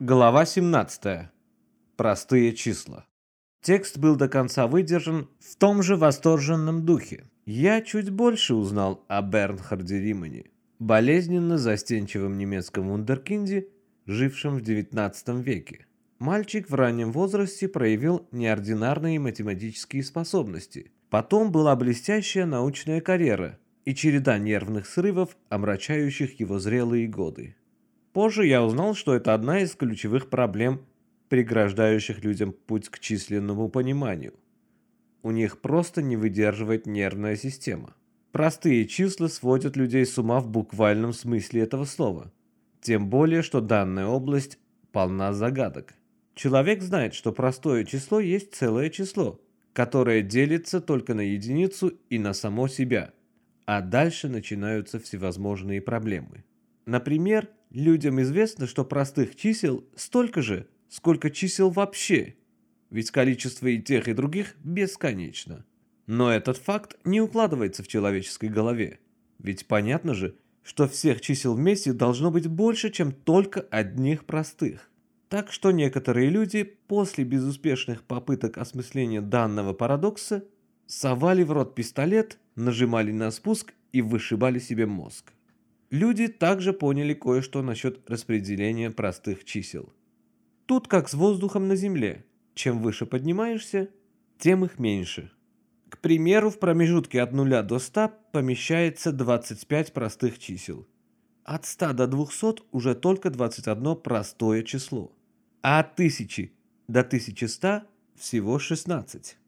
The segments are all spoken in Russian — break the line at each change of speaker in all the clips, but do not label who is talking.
Глава 17. Простые числа. Текст был до конца выдержан в том же восторженном духе. Я чуть больше узнал о Бернхарде Римане, болезненно застенчивом немецком вундеркинде, жившем в XIX веке. Мальчик в раннем возрасте проявил неординарные математические способности. Потом была блестящая научная карьера и череда нервных срывов, омрачающих его зрелые годы. Позже я узнал, что это одна из ключевых проблем, преграждающих людям путь к численному пониманию. У них просто не выдерживает нервная система. Простые числа сводят людей с ума в буквальном смысле этого слова. Тем более, что данная область полна загадок. Человек знает, что простое число есть целое число, которое делится только на единицу и на само себя. А дальше начинаются всевозможные проблемы. Например, людям известно, что простых чисел столько же, сколько чисел вообще, ведь количество и тех, и других бесконечно. Но этот факт не укладывается в человеческой голове, ведь понятно же, что всех чисел вместе должно быть больше, чем только одних простых. Так что некоторые люди после безуспешных попыток осмысления данного парадокса совали в рот пистолет, нажимали на спуск и вышибали себе мозг. Люди также поняли кое-что насчет распределения простых чисел. Тут как с воздухом на Земле. Чем выше поднимаешься, тем их меньше. К примеру, в промежутке от 0 до 100 помещается 25 простых чисел. От 100 до 200 уже только 21 простое число. А от 1000 до 1100 всего 16.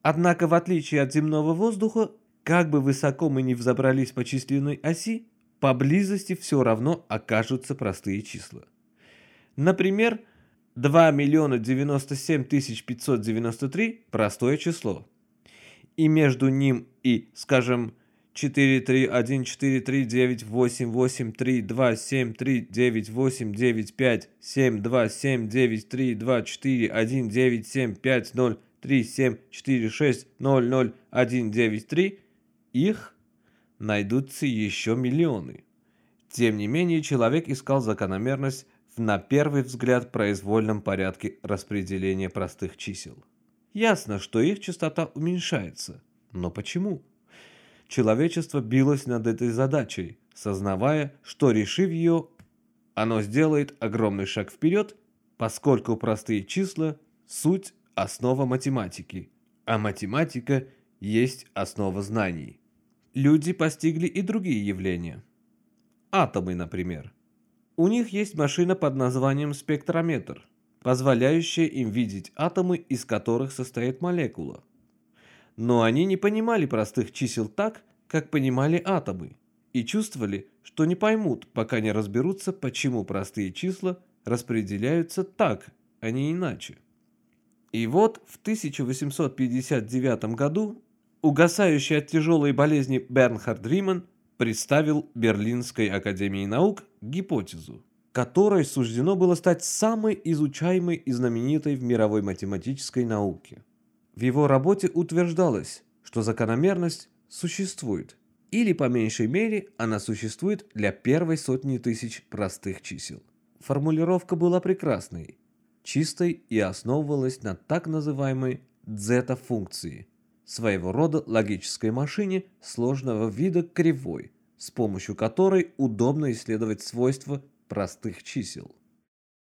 Однако, в отличие от земного воздуха, как бы высоко мы ни взобрались по численной оси, поблизости все равно окажутся простые числа. Например, 2 миллиона 97 тысяч 593 – простое число. И между ним и, скажем, 4, 3, 1, 4, 3, 9, 8, 8, 3, 2, 7, 3, 9, 8, 9, 5, 7, 2, 7, 9, 3, 2, 4, 1, 9, 7, 5, 0, 3, 7, 4, 6, 0, 0, 1, 9, 3, их найдутся еще миллионы. Тем не менее, человек искал закономерность в на первый взгляд произвольном порядке распределения простых чисел. Ясно, что их частота уменьшается. Но почему? Человечество билось над этой задачей, сознавая, что решив ее, оно сделает огромный шаг вперед, поскольку простые числа – суть основа математики, а математика есть основа знаний люди постигли и другие явления. Атомы, например. У них есть машина под названием спектрометр, позволяющая им видеть атомы, из которых состоит молекула. Но они не понимали простых чисел так, как понимали атомы, и чувствовали, что не поймут, пока не разберутся, почему простые числа распределяются так, а не иначе. И вот в 1859 году Угасающий от тяжелой болезни Бернхард Риман представил Берлинской академии наук гипотезу, которой суждено было стать самой изучаемой и знаменитой в мировой математической науке. В его работе утверждалось, что закономерность существует, или по меньшей мере она существует для первой сотни тысяч простых чисел. Формулировка была прекрасной, чистой и основывалась на так называемой дзета-функции – своего рода логической машине сложного вида кривой, с помощью которой удобно исследовать свойства простых чисел.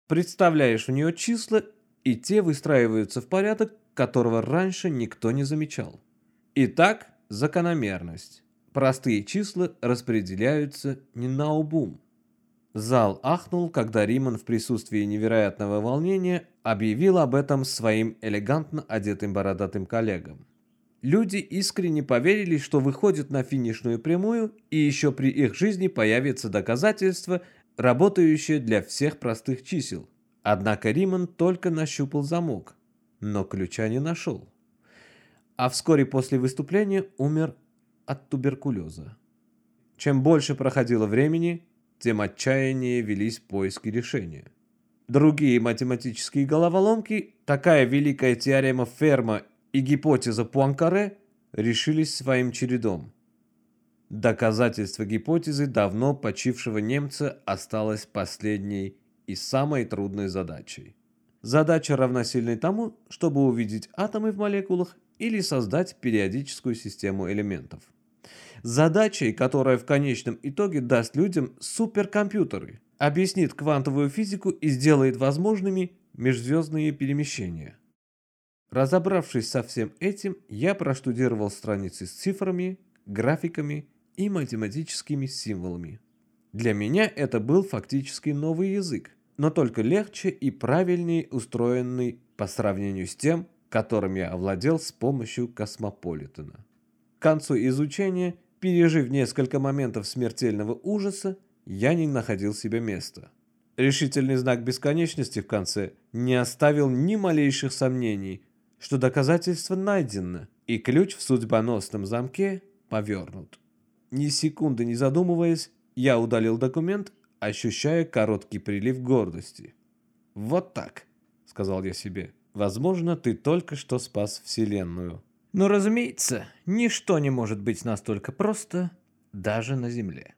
Представляешь у нее числа, и те выстраиваются в порядок, которого раньше никто не замечал. Итак, закономерность. Простые числа распределяются не на убум. Зал ахнул, когда Риман в присутствии невероятного волнения объявил об этом своим элегантно одетым бородатым коллегам. Люди искренне поверили, что выходят на финишную прямую, и еще при их жизни появится доказательство, работающее для всех простых чисел. Однако Риман только нащупал замок, но ключа не нашел. А вскоре после выступления умер от туберкулеза. Чем больше проходило времени, тем отчаяннее велись поиски решения. Другие математические головоломки, такая великая теорема Ферма и гипотеза Пуанкаре решились своим чередом. Доказательство гипотезы давно почившего немца осталось последней и самой трудной задачей. Задача равносильной тому, чтобы увидеть атомы в молекулах или создать периодическую систему элементов. Задачей, которая в конечном итоге даст людям суперкомпьютеры, объяснит квантовую физику и сделает возможными межзвездные перемещения. Разобравшись со всем этим, я проштудировал страницы с цифрами, графиками и математическими символами. Для меня это был фактически новый язык, но только легче и правильнее устроенный по сравнению с тем, которым я овладел с помощью космополитена. К концу изучения, пережив несколько моментов смертельного ужаса, я не находил себе места. Решительный знак бесконечности в конце не оставил ни малейших сомнений, что доказательство найдено, и ключ в судьбоносном замке повернут. Ни секунды не задумываясь, я удалил документ, ощущая короткий прилив гордости. «Вот так», — сказал я себе, — «возможно, ты только что спас Вселенную». Но, разумеется, ничто не может быть настолько просто даже на Земле.